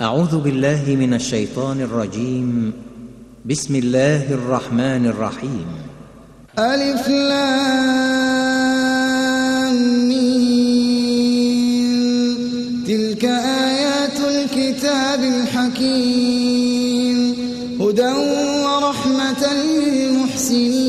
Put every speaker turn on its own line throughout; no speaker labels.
أعوذ بالله من الشيطان الرجيم. بسم الله الرحمن الرحيم.
ألف لام تلك آيات الكتاب الحكيم. هدى ورحمة للمحسنين.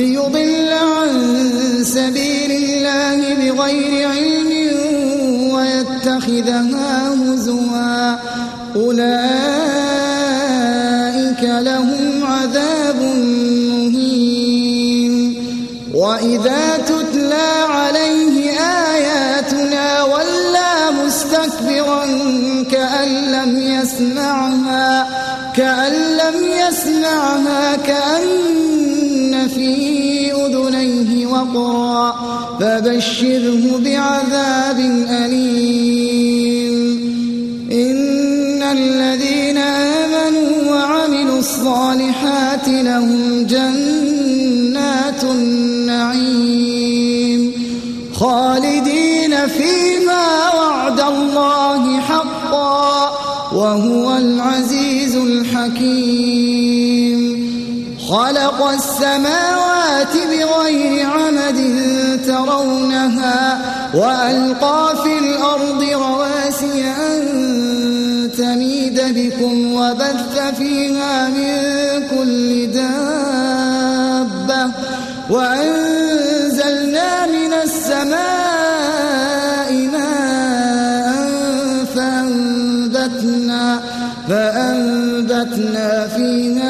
ليضل عن سبيل الله بغير علم ويتخذها هزوا. أولئك لهم عذاب مهين. وإذا تتلى عليه آياتنا ولى مستكبرا كأن لم يسمعها كأن لم يسمعها وقرا فبشره بعذاب أليم. إن الذين آمنوا وعملوا الصالحات لهم جنات النعيم. خالدين فيما وعد الله حقا وهو العزيز الحكيم. خلق السماوات بغير عمد ترونها وألقى في الأرض رواسي أن تميد بكم وبث فيها من كل دابة وأنزلنا من السماء ماء فأنبتنا, فأنبتنا فيها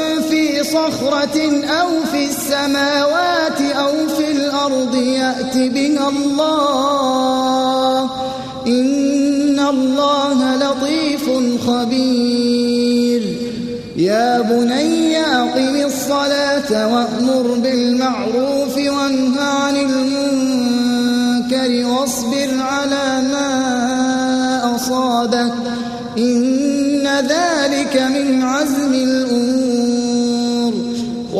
في صخرة أو في السماوات أو في الأرض يأت بها الله. إن الله لطيف خبير. يا بني أقم الصلاة وأمر بالمعروف وانه عن المنكر واصبر على ما أصابك. إن ذلك من عزم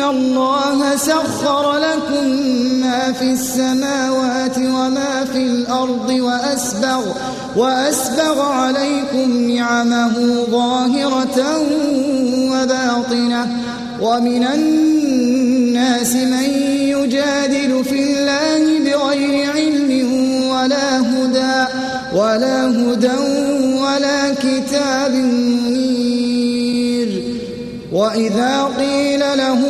الله سخر لكم ما في السماوات وما في الأرض وأسبغ, وأسبغ عليكم نعمه ظاهرة وباطنة. ومن الناس من يجادل في الله بغير علم ولا هدى ولا هدى ولا كتاب منير. وإذا قيل لهم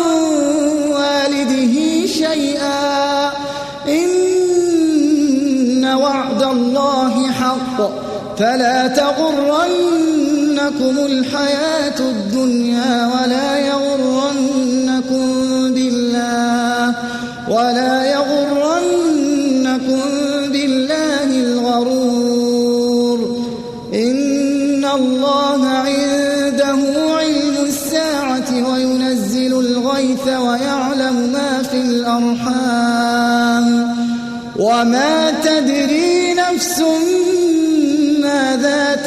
فلا تغرنكم الحياة الدنيا ولا يغرنكم بالله ولا يغرنكم